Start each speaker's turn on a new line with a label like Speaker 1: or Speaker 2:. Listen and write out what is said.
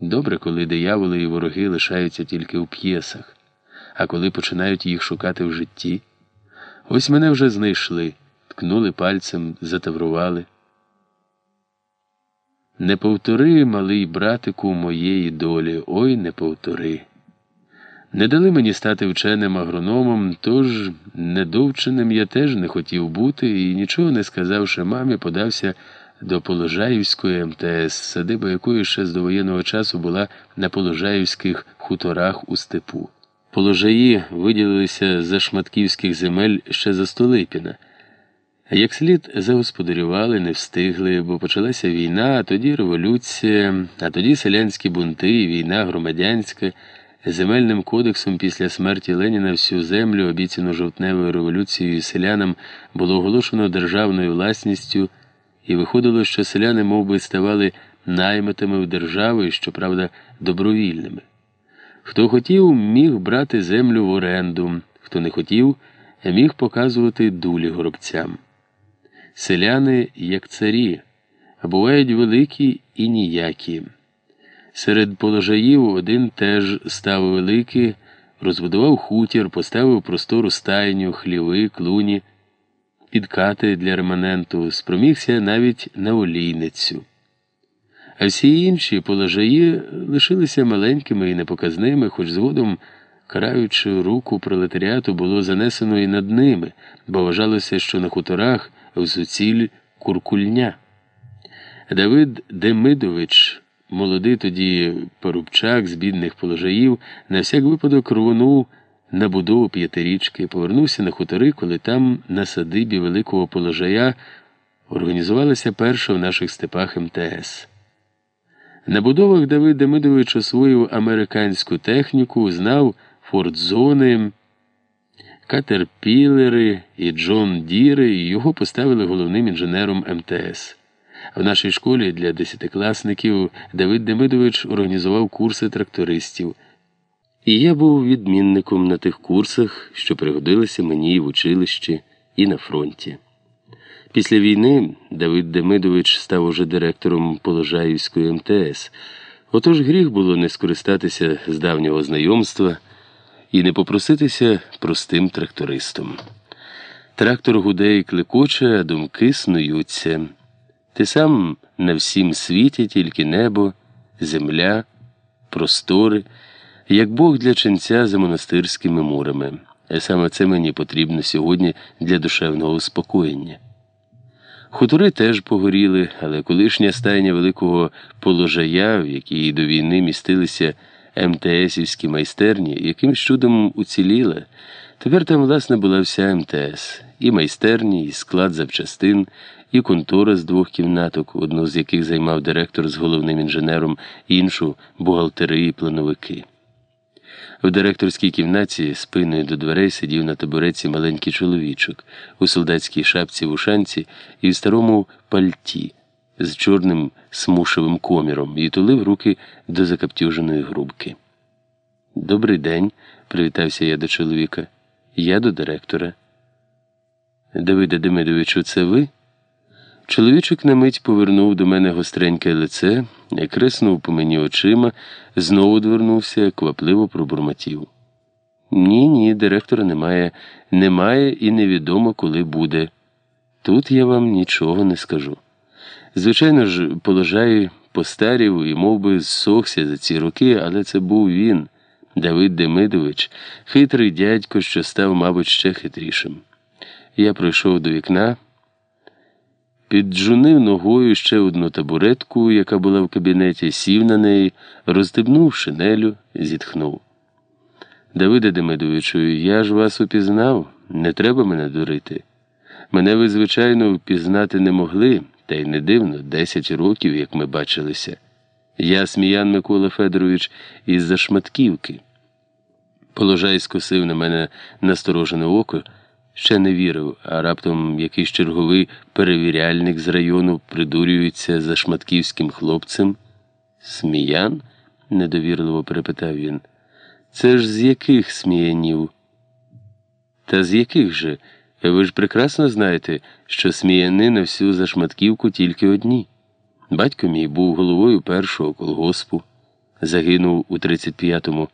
Speaker 1: Добре, коли дияволи і вороги лишаються тільки у п'єсах, а коли починають їх шукати в житті. Ось мене вже знайшли, ткнули пальцем, затаврували. Не повтори, малий братику, моєї долі, ой не повтори. Не дали мені стати вченим агрономом, тож недовченим я теж не хотів бути і, нічого не сказавши мамі, подався до Положаївської МТС, садиба якої ще з довоєнного часу була на Положаївських хуторах у степу. Положаї виділилися за шматківських земель ще за Столипіна. Як слід загосподарювали, не встигли, бо почалася війна, а тоді революція, а тоді селянські бунти, війна громадянська. Земельним кодексом після смерті Леніна всю землю, обіцяну жовтневою революцією селянам, було оголошено державною власністю, і виходило, що селяни мов би, ставали наймитами в держави, щоправда, добровільними. Хто хотів, міг брати землю в оренду, хто не хотів, міг показувати дулі горобцям. Селяни, як царі, бувають великі і ніякі. Серед положаїв один теж став великий, розбудував хутір, поставив простору стайню, хліви, клуні, підкати для реманенту, спромігся навіть на олійницю. А всі інші положаї лишилися маленькими і непоказними, хоч згодом, караючи руку пролетаріату, було занесено і над ними, бо вважалося, що на хуторах взуціль куркульня. Давид Демидович. Молодий тоді порубчак з бідних положаїв на всяк випадок рвонув на будову п'ятирічки, повернувся на хутори, коли там, на садибі великого положая, організувалася перша в наших степах МТС. На будовах Давид Демидович освоїв американську техніку, знав фортзони, катерпілери і Джон Діри, і його поставили головним інженером МТС. В нашій школі для десятикласників Давид Демидович організував курси трактористів. І я був відмінником на тих курсах, що пригодилися мені і в училищі, і на фронті. Після війни Давид Демидович став уже директором Положаївської МТС. Отож гріх було не скористатися з давнього знайомства і не попроситися простим трактористом. Трактор гуде і клекоче, а думки снуються. Ти сам на всім світі тільки небо, земля, простори, як Бог для ченця за монастирськими мурами. І саме це мені потрібно сьогодні для душевного успокоєння. Хутори теж погоріли, але колишня стайня великого положая, в якій до війни містилися МТСівські майстерні, якимсь чудом уціліла. Тепер там, власне, була вся МТС, і майстерні, і склад запчастин і контора з двох кімнаток, одну з яких займав директор з головним інженером, іншу бухгалтери і плановики. В директорській кімнаті спиною до дверей сидів на табуреці маленький чоловічок у солдатській шапці в ушанці і в старому пальті з чорним смушевим коміром і тулив руки до закаптюженої грубки. Добрий день, привітався я до чоловіка. Я до директора. Давиде Демидовичу, це ви? Чоловічок на мить повернув до мене гостреньке лице, креснув по мені очима, знову двернувся, квапливо пробурмотів. Ні, ні, директора немає, немає і невідомо, коли буде. Тут я вам нічого не скажу. Звичайно ж, положаю постарів і мов би, зсохся за ці роки, але це був він, Давид Демидович, хитрий дядько, що став, мабуть, ще хитрішим. Я пройшов до вікна. Піджунив ногою ще одну табуретку, яка була в кабінеті, сів на неї, роздибнув шинелю, зітхнув. Давиде Демидовичу, я ж вас упізнав, не треба мене дурити. Мене ви, звичайно, впізнати не могли, та й не дивно, десять років, як ми бачилися. Я сміян Микола Федорович із за шматківки. Положай скосив на мене насторожене око ще не вірив, а раптом якийсь черговий перевіряльник з району придурюється за шматківським хлопцем. Сміян? недовірливо перепитав він. Це ж з яких сміянів? Та з яких же? Ви ж прекрасно знаєте, що сміяни на всю зашматківку тільки одні. Батько мій був головою першого колгоспу. загинув у 35-му.